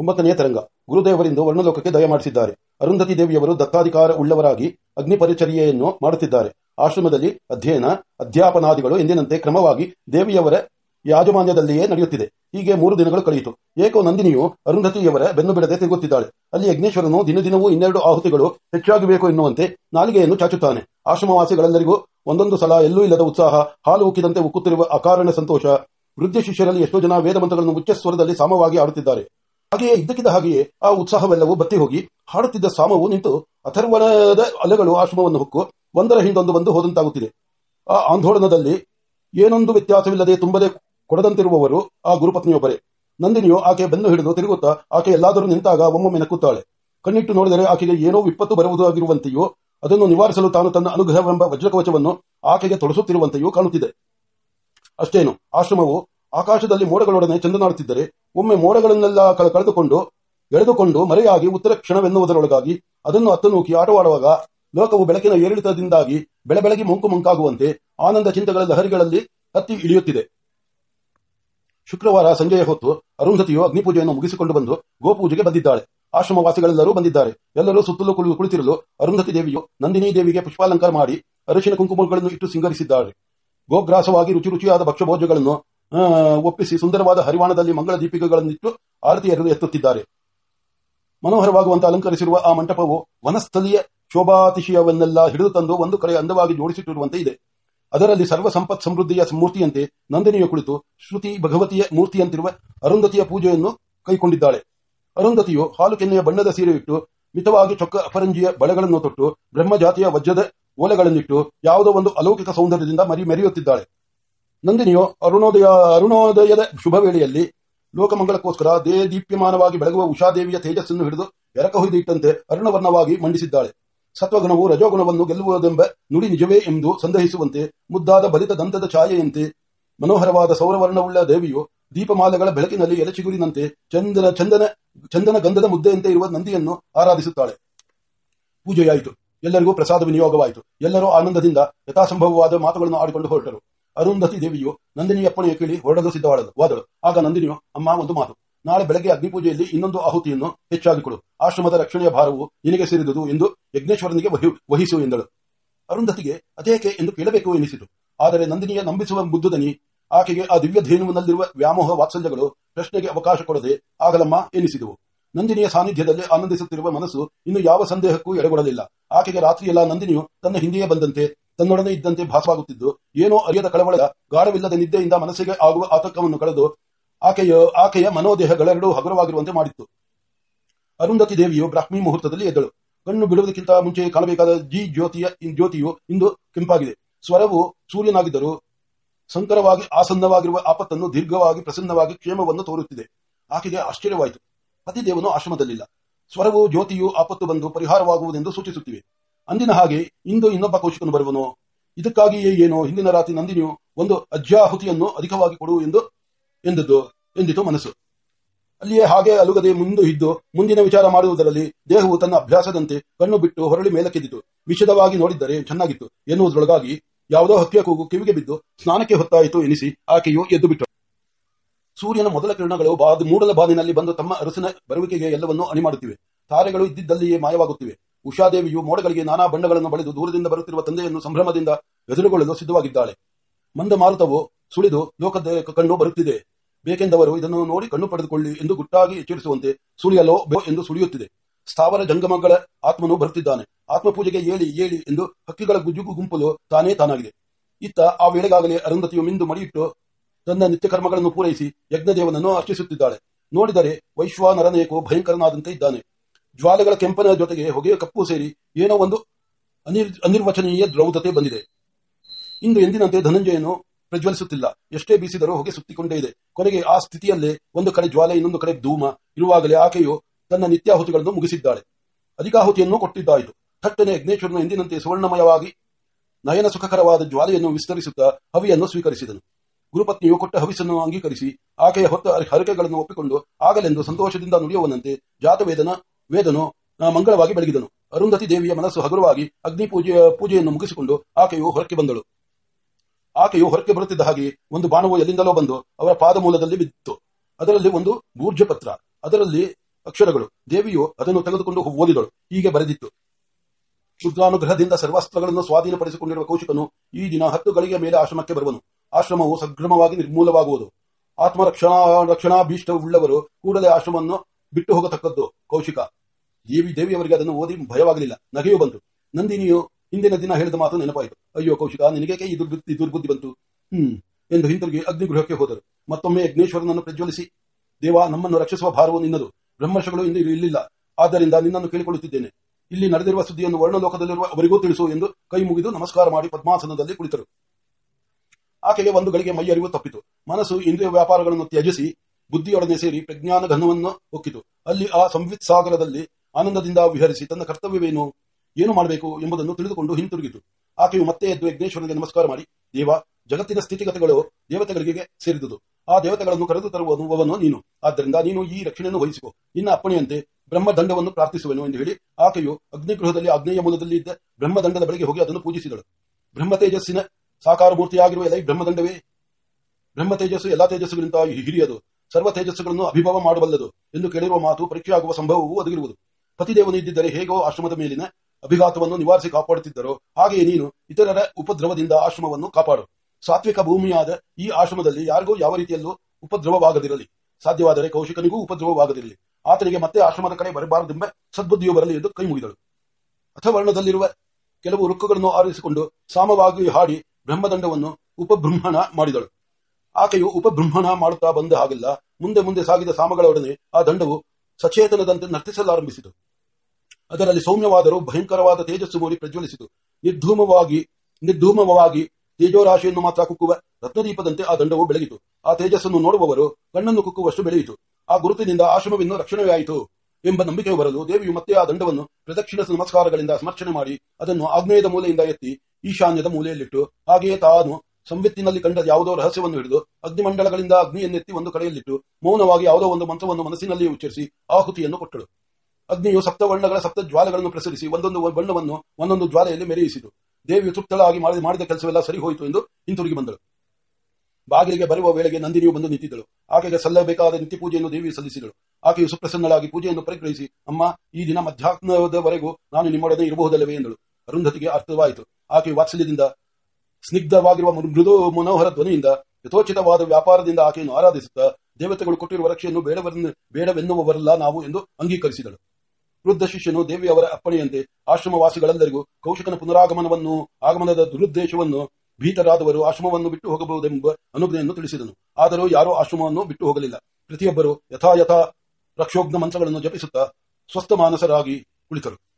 ಒಂಬತ್ತನೆಯ ತರಂಗ. ಗುರುದೇವರಿಂದ ವರ್ಣಲೋಕಕ್ಕೆ ದಯಮಾಡಿಸಿದ್ದಾರೆ ಅರುಂಧತಿ ದೇವಿಯವರು ದತ್ತಾಧಿಕಾರ ಉಳ್ಳವರಾಗಿ ಅಗ್ನಿ ಪರಿಚರ್ಯೆಯನ್ನು ಮಾಡುತ್ತಿದ್ದಾರೆ. ಆಶ್ರಮದಲ್ಲಿ ಅಧ್ಯಯನ, ಅಧ್ಯಾಪನಾದಿಗಳು ಎಂದಿನಂತೆ ಕ್ರಮವಾಗಿ ದೇವಿಯವರ ಯಾಜಮಾನ್ಯದಲ್ಲಿಯೇ ನಡೆಯುತ್ತಿದೆ. ಹೀಗೆ ಮೂರು ದಿನಗಳು ಕಳೆಯಿತು. ಏಕೋ ನಂದಿನಿಯು ಅರುಂಧತಿಯವರ ಬೆನ್ನು ಬಿಡದೆ ತಿರುಗುತ್ತಿದ್ದಾಳೆ. ಅಲ್ಲಿ ಯಜ್ಞೇಶ್ವರನು ದಿನದಿನವೂ ಇನ್ನೆರಡು ಆಹುತಿಗಳು ಹೆಚ್ಚಾಗಬೇಕು ಎನ್ನುವಂತೆ ನಾಲಿಗೆಯನ್ನು ಚಾಚುತ್ತಾನೆ. ಆಶ್ರಮವಾಸಿಗಳೆಲ್ಲರಿಗೂ ಒಂದೊಂದು ಸಲ ಎಲ್ಲೂ ಇಲ್ಲದ ಉತ್ಸಾಹ, ಹಾಲು ಉಕ್ಕಿದಂತೆ ಉಕ್ಕುತ್ತಿರುವ ಅಕಾರಣ ಸಂತೋಷ. ವೃದ್ಧ ಶಿಷ್ಯರಲ್ಲಿ ಎಷ್ಟೋ ಜನ ವೇದಮಂತ್ರಗಳನ್ನು ಉಚ್ಚ ಸ್ವರದಲ್ಲಿ ಸಾಮವಾಗಿ ಆಡುತ್ತಿದ್ದಾರೆ ಹಾಗೆಯೇ ಇದ್ದಕ್ಕಿದ್ದ ಹಾಗೆಯೇ ಆ ಉತ್ಸಾಹವೆಲ್ಲವೂ ಬತ್ತಿ ಹೋಗಿ ಹಾಡುತ್ತಿದ್ದ ಸಾಮವು ನಿಂತು ಅಥರ್ವಣದ ಅಲೆಗಳು ಆಶ್ರಮವನ್ನು ಹೊಕ್ಕು ಒಂದರ ಹಿಂದೊಂದು ಬಂದು ಹೋದಂತಾಗುತ್ತಿದೆ. ಆ ಆಂದೋಲನದಲ್ಲಿ ಏನೊಂದು ವ್ಯತ್ಯಾಸವಿಲ್ಲದೆ ತುಂಬದೆ ಕೊಡದಂತಿರುವವರು ಆ ಗುರುಪತ್ನಿಯೊಬ್ಬರೇ. ನಂದಿನಿಯು ಆಕೆ ಬೆನ್ನು ಹಿಡಿದು ತಿರುಗುತ್ತಾ ಆಕೆ ಎಲ್ಲಾದರೂ ನಿಂತಾಗ ಒಮ್ಮೊಮ್ಮೆ ನಕ್ಕುತ್ತಾಳೆ. ಕಣ್ಣಿಟ್ಟು ನೋಡಿದರೆ ಆಕೆಗೆ ಏನೋ ವಿಪತ್ತು ಬರುವುದಾಗಿರುವಂತೆಯೋ ಅದನ್ನು ನಿವಾರಿಸಲು ತಾನು ತನ್ನ ಅನುಗ್ರಹವೆಂಬ ವಜ್ರಕವಚವನ್ನು ಆಕೆಗೆ ತೊಡಸುತ್ತಿರುವಂತೆಯೂ ಕಾಣುತ್ತಿದೆ. ಅಷ್ಟೇನು, ಆಶ್ರಮವು ಆಕಾಶದಲ್ಲಿ ಮೋಡಗಳೊಡನೆ ಚಂದನಾಡುತ್ತಿದ್ದರೆ ಒಮ್ಮೆ ಮೋಡಗಳನ್ನೆಲ್ಲ ಕಳೆದುಕೊಂಡು, ಎಳೆದುಕೊಂಡು ಮರೆಯಾಗಿ ಉತ್ತರ ಕ್ಷಣವೆನ್ನುವುದರೊಳಗಾಗಿ ಅದನ್ನು ಅತ್ತನೂಕಿ ಆಟವಾಡುವಾಗ ಲೋಕವು ಬೆಳಕಿನ ಏರಿಳಿತದಿಂದಾಗಿ ಬೆಳೆ ಬೆಳಗಿ ಮುಂಕು ಮುಂಕಾಗುವಂತೆ ಆನಂದ ಚಿಂತೆಗಳ ಲಹರಿಗಳಲ್ಲಿ ಹತ್ತಿ ಇಳಿಯುತ್ತಿದೆ. ಶುಕ್ರವಾರ ಸಂಜೆಯ ಹೊತ್ತು ಅರುಂಧತಿಯು ಅಗ್ನಿಪೂಜೆಯನ್ನು ಮುಗಿಸಿಕೊಂಡು ಬಂದು ಗೋಪೂಜೆಗೆ ಬಂದಿದ್ದಾಳೆ. ಆಶ್ರಮವಾಸಿಗಳೆಲ್ಲರೂ ಬಂದಿದ್ದಾರೆ. ಎಲ್ಲರೂ ಸುತ್ತಲೂ ಕುಳಿ- ಕುಳಿತಿರಲು ಅರುಂಧತಿ ದೇವಿಯು ನಂದಿನಿ ದೇವಿಗೆ ಪುಷ್ಪಾಲಂಕಾರ ಮಾಡಿ ಅರಿಶಿನ ಕುಂಕುಮಗಳನ್ನು ಇಟ್ಟು ಸಿಂಗರಿಸಿದ್ದಾಳೆ. ಗೋಗ್ರಾಸವಾಗಿ ರುಚಿ ರುಚಿಯಾದ ಭಕ್ಷ್ಯಭೋಜಗಳನ್ನು ಒಪ್ಪಿಸಿ ಸುಂದರವಾದ ಹರಿವಾಣದಲ್ಲಿ ಮಂಗಳ ದೀಪಿಕೆಗಳನ್ನಿಟ್ಟು ಆರತಿಯರು ಎತ್ತುತ್ತಿದ್ದಾರೆ. ಮನೋಹರವಾಗುವಂತೆ ಅಲಂಕರಿಸಿರುವ ಆ ಮಂಟಪವು ವನಸ್ಥಳೀಯ ಶೋಭಾತಿಶಯವನ್ನೆಲ್ಲ ಹಿಡಿದು ತಂದು ಒಂದು ಕಡೆ ಅಂದವಾಗಿ ಜೋಡಿಸಿಟ್ಟಿರುವಂತೆ ಇದೆ. ಅದರಲ್ಲಿ ಸರ್ವ ಸಂಪತ್ ಸಮೃದ್ಧಿಯ ಮೂರ್ತಿಯಂತೆ ನಂದಿನಿಯ ಕುಳಿತು ಶ್ರುತಿ ಭಗವತಿಯ ಮೂರ್ತಿಯಂತಿರುವ ಅರುಂಧತಿಯ ಪೂಜೆಯನ್ನು ಕೈಕೊಂಡಿದ್ದಾಳೆ. ಅರುಂಧತಿಯು ಹಾಲು ಕೆನ್ನೆಯ ಬಣ್ಣದ ಸೀರೆ ಇಟ್ಟು, ಮಿತವಾಗಿ ಚೊಕ್ಕ ಅಪರಂಜಿಯ ಬಳೆಗಳನ್ನು ತೊಟ್ಟು, ಬ್ರಹ್ಮಜಾತಿಯ ವಜ್ರದ ಓಲೆಗಳನ್ನಿಟ್ಟು ಯಾವುದೋ ಒಂದು ಅಲೌಕಿಕ ಸೌಂದರ್ಯದಿಂದ ಮರಿ ಮೆರೆಯುತ್ತಿದ್ದಾಳೆ. ನಂದಿನಿಯು ಅರುಣೋದಯ, ಅರುಣೋದಯದ ಶುಭ ವೇಳೆಯಲ್ಲಿ ಲೋಕಮಂಗಳಕ್ಕೋಸ್ಕರ ದೇ ದೀಪ್ಯಮಾನವಾಗಿ ಬೆಳಗುವ ಉಷಾದೇವಿಯ ತೇಜಸ್ಸನ್ನು ಹಿಡಿದು ಎರಕ ಹೊಯ್ದಿಟ್ಟಂತೆ ಅರುಣವರ್ಣವಾಗಿ ಮಂಡಿಸಿದ್ದಾಳೆ. ಸತ್ವಗುಣವು ರಜೋಗುಣವನ್ನು ಗೆಲ್ಲುವುದೆಂಬ ನುಡಿ ನಿಜವೇ ಎಂದು ಸಂದೇಹಿಸುವಂತೆ ಮುದ್ದಾದ ಬಲಿತ ದಂತದ ಛಾಯೆಯಂತೆ ಮನೋಹರವಾದ ಸೌರವರ್ಣವುಳ್ಳ ದೇವಿಯು ದೀಪಮಾಲೆಗಳ ಬೆಳಕಿನಲ್ಲಿ ಎಲೆಚಿಗುರಿನಂತೆ ಚಂದನ ಚಂದನ ಚಂದನ ಗಂಧದ ಮುದ್ದೆಯಂತೆ ಇರುವ ನಂದಿಯನ್ನು ಆರಾಧಿಸುತ್ತಾಳೆ. ಪೂಜೆಯಾಯಿತು. ಎಲ್ಲರಿಗೂ ಪ್ರಸಾದ ವಿನಿಯೋಗವಾಯಿತು. ಎಲ್ಲರೂ ಆನಂದದಿಂದ ಯಥಾಸಂಭವವಾದ ಮಾತುಗಳನ್ನು ಆಡಿಕೊಂಡು ಹೊರಟರು. ಅರುಂಧತಿ ದೇವಿಯು ನಂದಿನಿಯ ಅಪ್ಪಣೆಯ ಕೇಳಿ ಹೊರಡಲು ಸಿದ್ಧವಾದಳು. ವಾದಳು, ಆಗ ನಂದಿನಿಯು, ಅಮ್ಮ, ಒಂದು ಮಾತು. ನಾಳೆ ಬೆಳಗ್ಗೆ ಅಗ್ನಿಪೂಜೆಯಲ್ಲಿ ಇನ್ನೊಂದು ಆಹುತಿಯನ್ನು ಹೆಚ್ಚಾಗಿ ಕೊಡು ಆಶ್ರಮದ ರಕ್ಷಣೆಯ ಭಾರವು ನಿನಗೆ ಸೇರಿದುದು ಎಂದು ಯಜ್ಞೇಶ್ವರನಿಗೆ ವಹಿ- ವಹಿಸು ಎಂದಳು. ಅರುಂಧತಿಗೆ ಅದೇಕೆ ಎಂದು ಕೇಳಬೇಕು ಎನಿಸಿತು. ಆದರೆ ನಂದಿನಿಯ ನಂಬಿಸುವ ಬುದ್ಧದನಿ ಆಕೆಗೆ ಆ ದಿವ್ಯ ಧೇನುವಿನಲ್ಲಿರುವ ವ್ಯಾಮೋಹ ವಾತ್ಸಲ್ಯಗಳು ಪ್ರಶ್ನೆಗೆ ಅವಕಾಶ ಕೊಡದೆ ಆಗಲಮ್ಮ ಎನಿಸಿದವು. ನಂದಿನಿಯ ಸಾನ್ನಿಧ್ಯದಲ್ಲಿ ಆನಂದಿಸುತ್ತಿರುವ ಮನಸ್ಸು ಇನ್ನು ಯಾವ ಸಂದೇಹಕ್ಕೂ ಎಡಗೊಡಲಿಲ್ಲ. ಆಕೆಗೆ ರಾತ್ರಿಯೆಲ್ಲ ನಂದಿನಿಯು ತನ್ನ ಹಿಂದೆಯೇ ಬಂದಂತೆ ತನ್ನೊಡನೆ ಇದ್ದಂತೆ ಭಾಸವಾಗುತ್ತಿದ್ದು, ಏನೋ ಅರಿಯದ ಕಳವಳದ ಗಾಢವಿಲ್ಲದ ನಿದ್ದೆಯಿಂದ ಮನಸ್ಸಿಗೆ ಆಗುವ ಆತಂಕವನ್ನು ಕಳೆದು ಆಕೆಯ ಆಕೆಯ ಮನೋದೇಹಗಳೆರಡೂ ಹಗುರವಾಗಿರುವಂತೆ ಮಾಡಿತ್ತು. ಅರುಂಧತಿ ದೇವಿಯು ಬ್ರಾಹ್ಮಿ ಮುಹೂರ್ತದಲ್ಲಿ ಎದ್ದಳು. ಕಣ್ಣು ಬಿಡುವುದಕ್ಕಿಂತ ಮುಂಚೆ ಕಾಣಬೇಕಾದ ಜಿ ಜ್ಯೋತಿಯ ಜ್ಯೋತಿಯು ಇಂದು ಕೆಂಪಾಗಿದೆ. ಸ್ವರವು ಸೂರ್ಯನಾಗಿದ್ದರೂ ಸಂಕರವಾಗಿ ಆಸನ್ನವಾಗಿರುವ ಆಪತ್ತನ್ನು ದೀರ್ಘವಾಗಿ ಪ್ರಸನ್ನವಾಗಿ ಕ್ಷೇಮವನ್ನು ತೋರುತ್ತಿದೆ. ಆಕೆಗೆ ಆಶ್ಚರ್ಯವಾಯಿತು. ಪತಿದೇವನು ಆಶ್ರಮದಲ್ಲಿಲ್ಲ. ಸ್ವರವು ಜ್ಯೋತಿಯು ಆಪತ್ತು ಬಂದು ಪರಿಹಾರವಾಗುವುದೆಂದು ಸೂಚಿಸುತ್ತಿವೆ. ಅಂದಿನ ಹಾಗೆ ಇಂದು ಇನ್ನೊಬ್ಬ ಕೌಶಿಕನು ಬರುವನು. ಇದಕ್ಕಾಗಿಯೇ ಏನೋ ಹಿಂದಿನ ರಾತ್ರಿ ನಂದಿನಿಯು ಒಂದು ಅಜ್ಜಾಹುತಿಯನ್ನು ಅಧಿಕವಾಗಿ ಕೊಡು ಎಂದು ಎಂದದ್ದು, ಎಂದಿತು ಮನಸ್ಸು. ಅಲ್ಲಿಯೇ ಹಾಗೆ ಅಲುಗದೆ ಮುಂದು ಇದ್ದು ಮುಂದಿನ ವಿಚಾರ ಮಾಡುವುದರಲ್ಲಿ ದೇಹವು ತನ್ನ ಅಭ್ಯಾಸದಂತೆ ಕಣ್ಣು ಬಿಟ್ಟು ಹೊರಳಿ ಮೇಲಕ್ಕೆದ್ದಿತು. ವಿಷದವಾಗಿ ನೋಡಿದ್ದರೆ ಚೆನ್ನಾಗಿತ್ತು. ಎನ್ನುವುದರೊಳಗಾಗಿ ಯಾವುದೋ ಹತ್ತಿಯ ಕೂಗು ಕಿವಿಗೆ ಬಿದ್ದು ಸ್ನಾನಕ್ಕೆ ಹೊತ್ತಾಯಿತು ಎನಿಸಿ ಆಕೆಯು ಎದ್ದು ಬಿಟ್ಟು ಸೂರ್ಯನ ಮೊದಲ ಕಿರಣಗಳು ಬಾದ್ ಮೂಡಲ ಬಾದಿನಲ್ಲಿ ಬಂದು ತಮ್ಮ ಅರಸಿನ ಬರುವಿಕೆಗೆ ಎಲ್ಲವನ್ನೂ ಅಣಿ ಮಾಡುತ್ತಿವೆ ತಾರೆಗಳು ಇದ್ದಿದ್ದಲ್ಲಿಯೇ ಮಾಯವಾಗುತ್ತಿವೆ. ಉಷಾದೇವಿಯು ಮೋಡಗಳಿಗೆ ನಾನಾ ಬಣ್ಣಗಳನ್ನು ಬಳಿದು ದೂರದಿಂದ ಬರುತ್ತಿರುವ ತಂದೆಯನ್ನು ಸಂಭ್ರಮದಿಂದ ಎದುರುಗೊಳ್ಳಲು ಸಿದ್ಧವಾಗಿದ್ದಾಳೆ. ಮಂದ ಮಾರುತವು ಸುಳಿದು ಲೋಕದ ಕಣ್ಣು ಬರುತ್ತಿದೆ. ಬೇಕೆಂದವರು ಇದನ್ನು ನೋಡಿ ಕಣ್ಣು ಪಡೆದುಕೊಳ್ಳಿ ಎಂದು ಗುಟ್ಟಾಗಿ ಎಚ್ಚರಿಸುವಂತೆ ಸುಳಿಯಲೋ ಬೋ ಎಂದು ಸುಳಿಯುತ್ತಿದೆ. ಸ್ಥಾವರ ಜಂಗಮಗಳ ಆತ್ಮನು ಬರುತ್ತಿದ್ದಾನೆ. ಆತ್ಮಪೂಜೆಗೆ ಏಳಿ ಏಳಿ ಎಂದು ಹಕ್ಕಿಗಳ ಗುಜುಗು ಗುಂಪಲು ತಾನೇ ತಾನಾಗಿದೆ. ಇತ್ತ ಆ ವೇಳೆಗಾಗಲೇ ಅರುಂಧತಿಯು ಮಿಂದು ಮಡಿಯಿಟ್ಟು ತನ್ನ ನಿತ್ಯ ಕರ್ಮಗಳನ್ನು ಪೂರೈಸಿ ಯಜ್ಞದೇವನನ್ನು ಅರ್ಚಿಸುತ್ತಿದ್ದಾಳೆ. ನೋಡಿದರೆ ವೈಶ್ವಾನರನೇಕೋ ಭಯಂಕರನಾದಂತೆ ಇದ್ದಾನೆ. ಜ್ವಾಲೆಗಳ ಕೆಂಪನ ಜೊತೆಗೆ ಹೊಗೆಯ ಕಪ್ಪು ಸೇರಿ ಏನೋ ಒಂದು ಅನಿರ್, ಅನಿರ್ವಚನೀಯ ದ್ರೌತತೆ ಬಂದಿದೆ. ಇಂದು ಎಂದಿನಂತೆ ಧನಂಜಯನು ಪ್ರಜ್ವಲಿಸುತ್ತಿಲ್ಲ. ಎಷ್ಟೇ ಬೀಸಿದರೂ ಹೊಗೆ ಸುತ್ತಿಕೊಂಡೇ ಇದೆ. ಕೊನೆಗೆ ಆ ಸ್ಥಿತಿಯಲ್ಲೇ ಒಂದು ಕಡೆ ಜ್ವಾಲೆ, ಇನ್ನೊಂದು ಕಡೆ ಧೂಮ. ಇರುವಾಗಲೇ ಆಕೆಯು ತನ್ನ ನಿತ್ಯಾಹುತಿಗಳನ್ನು ಮುಗಿಸಿದ್ದಾಳೆ. ಅಧಿಕಾಹುತಿಯನ್ನು ಕೊಟ್ಟಿದ್ದಾಯಿತು. ಥಟ್ಟನೆ ಯಜ್ಞೇಶ್ವರನು ಎಂದಿನಂತೆ ಸುವರ್ಣಮಯವಾಗಿ ನಯನ ಸುಖಕರವಾದ ಜ್ವಾಲೆಯನ್ನು ವಿಸ್ತರಿಸುತ್ತಾ ಹವಿಯನ್ನು ಸ್ವೀಕರಿಸಿದನು. ಗುರುಪತ್ನಿಯು ಕೊಟ್ಟ ಹವಿಸನ್ನು ಅಂಗೀಕರಿಸಿ ಆಕೆಯ ಹೊತ್ತ ಹರಕೆಗಳನ್ನು ಒಪ್ಪಿಕೊಂಡು ಆಗಲೆಂದು ಸಂತೋಷದಿಂದ ನುಡಿಯುವನಂತೆ ಜಾತವೇದನ ವೇದನು ಮಂಗಳವಾಗಿ ಬೆಳಗಿದನು. ಅರುಂಧತಿ ದೇವಿಯ ಮನಸ್ಸು ಹಗುರವಾಗಿ ಅಗ್ನಿ ಪೂಜೆಯ, ಪೂಜೆಯನ್ನು ಮುಗಿಸಿಕೊಂಡು ಆಕೆಯು ಹೊರಕ್ಕೆ ಬಂದಳು. ಆಕೆಯು ಹೊರಕ್ಕೆ ಬರುತ್ತಿದ್ದ ಹಾಗೆ ಒಂದು ಬಾಣವು ಎಲ್ಲಿಂದಲೋ ಬಂದು ಅವರ ಪಾದಮೂಲದಲ್ಲಿ ಬಿತ್ತು ಅದರಲ್ಲಿ ಒಂದು ಬೂರ್ಜ ಪತ್ರ ಅದರಲ್ಲಿ ಅಕ್ಷರಗಳು. ದೇವಿಯು ಅದನ್ನು ತೆಗೆದುಕೊಂಡು ಓದಿದಳು. ಹೀಗೆ ಬರೆದಿತ್ತು. ಶುದ್ರಾನುಗ್ರಹದಿಂದ ಸರ್ವಾಸ್ತ್ರಗಳನ್ನು ಸ್ವಾಧೀನಪಡಿಸಿಕೊಂಡಿರುವ ಕೌಶಿಕನು ಈ ದಿನ ಹತ್ತು ಗಳಿಗೆ ಮೇಲೆ ಆಶ್ರಮಕ್ಕೆ ಬರುವನು. ಆಶ್ರಮವು ಸಗ್ರಮವಾಗಿ ನಿರ್ಮೂಲವಾಗುವುದು. ಆತ್ಮರಕ್ಷಣಾ, ರಕ್ಷಣಾಭೀಷ್ಟವುಳ್ಳವರು ಕೂಡಲೇ ಆಶ್ರಮವನ್ನು ಬಿಟ್ಟು ಹೋಗತಕ್ಕದ್ದು ಕೌಶಿಕ. ದೇವಿ ಅವರಿಗೆ ಅದನ್ನು ಓದಿ ಭಯವಾಗಲಿಲ್ಲ. ನಗೆಯೂ ಬಂತು. ನಂದಿನಿಯು ಹಿಂದಿನ ದಿನ ಹೇಳಿದ ಮಾತು ನೆನಪಾಯಿತು. ಅಯ್ಯೋ ಕೌಶಿಕ, ನಿನಗೇಕೆ ಈ ದುರ್ಬುದ್ಧಿ ದುರ್ಬುದ್ಧಿ ಬಂತು? ಹ್ಮ್. ಎಂದು ಹಿಂತಿರುಗಿ ಅಗ್ನಿಗೃಹಕ್ಕೆ ಹೋದರು. ಮತ್ತೊಮ್ಮೆ ಯಜ್ಞೇಶ್ವರನನ್ನು ಪ್ರಜ್ವಲಿಸಿ, ದೇವ ನಮ್ಮನ್ನು ರಕ್ಷಿಸುವ ಭಾರವು ನಿನ್ನದು. ಬ್ರಹ್ಮರ್ಷಗಳು ಇಂದು ಇಲ್ಲಿಲ್ಲ. ಆದ್ದರಿಂದ ನಿನ್ನನ್ನು ಕೇಳಿಕೊಳ್ಳುತ್ತಿದ್ದೇನೆ. ಇಲ್ಲಿ ನಡೆದಿರುವ ಸುದ್ದಿಯನ್ನು ವರ್ಣಲೋಕದಲ್ಲಿರುವ ಅವರಿಗೂ ತಿಳಿಸು ಎಂದು ಕೈ ಮುಗಿದು ನಮಸ್ಕಾರ ಮಾಡಿ ಪದ್ಮಾಸನದಲ್ಲಿ ಕುಳಿತರು. ಆಕೆಗೆ ಒಂದು ಗಳಿಗೆ ಮೈಯರಿವು ತಪ್ಪಿತು. ಮನಸ್ಸು ಇಂದ್ರಿಯ ವ್ಯಾಪಾರಗಳನ್ನು ತ್ಯಜಿಸಿ, ಬುದ್ಧಿಯೊಡನೆ ಸೇರಿ ಪ್ರಜ್ಞಾನ ಘನವನ್ನು ಒಕ್ಕಿತು. ಅಲ್ಲಿ ಆ ಸಂವಿತ್ ಸಾಗರದಲ್ಲಿ ಆನಂದದಿಂದ ವಿಹರಿಸಿ ತನ್ನ ಕರ್ತವ್ಯವೇನು, ಏನು ಮಾಡಬೇಕು ಎಂಬುದನ್ನು ತಿಳಿದುಕೊಂಡು ಹಿಂತಿರುಗಿತು. ಆಕೆಯು ಮತ್ತೆ ಎದ್ದು ಯಜ್ಞೇಶ್ವರನಿಗೆ ನಮಸ್ಕಾರ ಮಾಡಿ, ದೇವ, ಜಗತ್ತಿನ ಸ್ಥಿತಿಗತಿಗಳು ದೇವತೆಗಳಿಗೆ ಸೇರಿದುದು. ಆ ದೇವತೆಗಳನ್ನು ಕರೆದು ತರುವವನು ನೀನು. ಆದ್ದರಿಂದ ನೀನು ಈ ರಕ್ಷಣೆಯನ್ನು ವಹಿಸಿಕೊ. ನಿನ್ನ ಅಪ್ಪಣೆಯಂತೆ ಬ್ರಹ್ಮದಂಡವನ್ನು ಪ್ರಾರ್ಥಿಸುವೆನು ಎಂದು ಹೇಳಿ ಆಕೆಯು ಅಗ್ನಿಗೃಹದಲ್ಲಿ ಆಗ್ನೇಯ ಮೂಲದಲ್ಲಿ ಇದ್ದ ಬ್ರಹ್ಮದಂಡದ ಬಳಿಗೆ ಹೋಗಿ ಅದನ್ನು ಪೂಜಿಸಿದಳು. ಬ್ರಹ್ಮ ತೇಜಸ್ಸಿನ ಸಾಕಾರ ಮೂರ್ತಿಯಾಗಿರುವ ಎಲ್ಲ ಬ್ರಹ್ಮದಂಡವೇ? ಬ್ರಹ್ಮ ತೇಜಸ್ಸು ಎಲ್ಲಾ ತೇಜಸ್ಸುಗಳಿಂದ ಹಿರಿಯದು. ಸರ್ವ ತೇಜಸ್ಸುಗಳನ್ನು ಅಭಿಭವ ಮಾಡಬಲ್ಲದು ಎಂದು ಕೇಳಿರುವ ಮಾತು ಪರೀಕ್ಷೆಯಾಗುವ ಸಂಭವವೂ ಒದಗಿರುವುದು. ಪತಿದೇವನು ಇದ್ದಿದ್ದರೆ ಹೇಗೋ ಆಶ್ರಮದ ಮೇಲಿನ ಅಭಿಘಾತವನ್ನು ನಿವಾರಿಸಿ ಕಾಪಾಡುತ್ತಿದ್ದರು. ಹಾಗೆಯೇ ನೀನು ಇತರರ ಉಪದ್ರವದಿಂದ ಆಶ್ರಮವನ್ನು ಕಾಪಾಡು. ಸಾತ್ವಿಕ ಭೂಮಿಯಾದ ಈ ಆಶ್ರಮದಲ್ಲಿ ಯಾರಿಗೂ ಯಾವ ರೀತಿಯಲ್ಲೂ ಉಪದ್ರವವಾಗದಿರಲಿ. ಸಾಧ್ಯವಾದರೆ ಕೌಶಿಕನಿಗೂ ಉಪದ್ರವವಾಗದಿರಲಿ. ಆತನಿಗೆ ಮತ್ತೆ ಆಶ್ರಮದ ಕಡೆ ಬರಬಾರದೆಂಬ ಸದ್ಬುದ್ಧಿಯು ಬರಲಿ ಎಂದು ಕೈ ಮುಗಿದಳು ಅಥವರ್ಣದಲ್ಲಿರುವ ಕೆಲವು ರುಕ್ಕುಗಳನ್ನು ಆರಿಸಿಕೊಂಡು ಸಾಮವಾಗಿ ಹಾಡಿ ಬ್ರಹ್ಮದಂಡವನ್ನು ಉಪಬ್ರಹ್ಮಣ ಮಾಡಿದಳು. ಆಕೆಯು ಉಪಬ್ರಹ್ಮಣ ಮಾಡುತ್ತಾ ಬಂದ ಹಾಗಿಲ್ಲ. ಮುಂದೆ ಮುಂದೆ ಸಾಗಿದ ಸಾಮಗಳೊಡನೆ ಆ ದಂಡವು ಸಚೇತನದಂತೆ ನರ್ತಿಸಲಾರಂಭಿಸಿತು. ಅದರಲ್ಲಿ ಸೌಮ್ಯವಾದರೂ ಭಯಂಕರವಾದ ತೇಜಸ್ಸು ಮೂಡಿ ಪ್ರಜ್ವಲಿಸಿತು. ನಿರ್ಧೂಮವಾಗಿ ನಿರ್ಧೂಮವಾಗಿ ತೇಜೋರಾಶಿಯನ್ನು ಮಾತ್ರ ಕುಕ್ಕುವ ರತ್ನದೀಪದಂತೆ ಆ ದಂಡವು ಬೆಳಗಿತು. ಆ ತೇಜಸ್ಸನ್ನು ನೋಡುವವರು ಕಣ್ಣನ್ನು ಕುಕ್ಕುವಷ್ಟು ಬೆಳೆಯಿತು. ಆ ಗುರುತಿನಿಂದ ಆಶ್ರಮವನ್ನು ರಕ್ಷಣೆಯಾಯಿತು ಎಂಬ ನಂಬಿಕೆ ಬರಲು ದೇವಿಯು ಮತ್ತೆ ಆ ದಂಡವನ್ನು ಪ್ರದಕ್ಷಿಣ ನಮಸ್ಕಾರಗಳಿಂದ ಸ್ಮರ್ಶನೆ ಮಾಡಿ ಅದನ್ನು ಆಗ್ನೇಯದ ಮೂಲೆಯಿಂದ ಎತ್ತಿ ಈಶಾನ್ಯದ ಮೂಲೆಯಲ್ಲಿಟ್ಟು ಹಾಗೆಯೇ ತಾನು ಸಂವಿತ್ತಿನಲ್ಲಿ ಕಂಡ ಯಾವುದೋ ರಹಸ್ಯವನ್ನು ಹಿಡಿದು ಅಗ್ನಿಮಂಡಲಗಳಿಂದ ಅಗ್ನಿಯನ್ನೆತ್ತಿ ಒಂದು ಕಡೆಯಲ್ಲಿಟ್ಟು ಮೌನವಾಗಿ ಯಾವುದೋ ಒಂದು ಮಂತ್ರವನ್ನು ಮನಸ್ಸಿನಲ್ಲಿ ಉಚ್ಚರಿಸಿ ಆಹುತಿಯನ್ನು ಕೊಟ್ಟಳು. ಅಗ್ನಿಯು ಸಪ್ತ ವರ್ಣಗಳ ಸಪ್ತ ಜ್ವಾಲೆಗಳನ್ನು ಪ್ರಸರಿಸಿ ಒಂದೊಂದು ಬಣ್ಣವನ್ನು ಒಂದೊಂದು ಜ್ವಾಲೆಯಲ್ಲಿ ಮೆರೆಯಿಸಿತು. ದೇವಿಯು ತೃಪ್ತಳಾಗಿ ಮಾಡಿ ಮಾಡಿದ ಕೆಲಸವೆಲ್ಲ ಸರಿ ಹೋಯಿತು ಎಂದು ಹಿಂತಿರುಗಿ ಬಂದಳು. ಬಾಗಿಲಿಗೆ ಬರುವ ವೇಳೆಗೆ ನಂದಿನಿಯು ಬಂದು ನಿಂತಿದ್ದಳು. ಆಕೆಗೆ ಸಲ್ಲಬೇಕಾದ ನಿತ್ಯ ಪೂಜೆಯನ್ನು ದೇವಿಯು ಸಲ್ಲಿಸಿದಳು. ಆಕೆಯು ಸುಪ್ರಸನ್ನಳಾಗಿ ಪೂಜೆಯನ್ನು ಪರಿಗ್ರಹಿಸಿ, ಅಮ್ಮ, ಈ ದಿನ ಮಧ್ಯಾಹ್ನದವರೆಗೂ ನಾನು ನಿಮ್ಮೊಡನೆ ಇರಬಹುದಲ್ಲವೇ? ಎಂದಳು. ಅರುಂಧತಿಗೆ ಅರ್ಥವಾಯಿತು. ಆಕೆಯು ವಾತ್ಸಲ್ಯದಿಂದ, ಸ್ನಿಗ್ಧವಾಗಿರುವ ಮೃದು ಮನೋಹರ ಧ್ವನಿಯಿಂದ, ಯಥೋಚಿತವಾದ ವ್ಯಾಪಾರದಿಂದ ಆಕೆಯನ್ನು ಆರಾಧಿಸುತ್ತಾ, ದೇವತೆಗಳು ಕೊಟ್ಟಿರುವ ರಕ್ಷೆಯನ್ನು ಬೇಡವೆನ್ನುವವರಲ್ಲ ನಾವು ಎಂದು ಅಂಗೀಕರಿಸಿದಳು. ವೃದ್ಧ ಶಿಷ್ಯನು ದೇವಿಯವರ ಅಪ್ಪಣೆಯಂತೆ ಆಶ್ರಮವಾಸಿಗಳೆಲ್ಲರಿಗೂ ಕೌಶಿಕನ ಪುನರಾಗಮನವನ್ನು, ಆಗಮನದ ದುರುದ್ದೇಶವನ್ನು, ಭೀತರಾದವರು ಆಶ್ರಮವನ್ನು ಬಿಟ್ಟು ಹೋಗಬಹುದೆಂಬ ಅನುಜ್ಞೆಯನ್ನು ತಿಳಿಸಿದನು. ಆದರೂ ಯಾರೂ ಆಶ್ರಮವನ್ನು ಬಿಟ್ಟು ಹೋಗಲಿಲ್ಲ. ಪ್ರತಿಯೊಬ್ಬರು ಯಥಾಯಥ ರಕ್ಷೋಗ್ನ ಮಂತ್ರಗಳನ್ನು ಜಪಿಸುತ್ತಾ ಸ್ವಸ್ಥ ಮಾನಸರಾಗಿ ಕುಳಿತರು.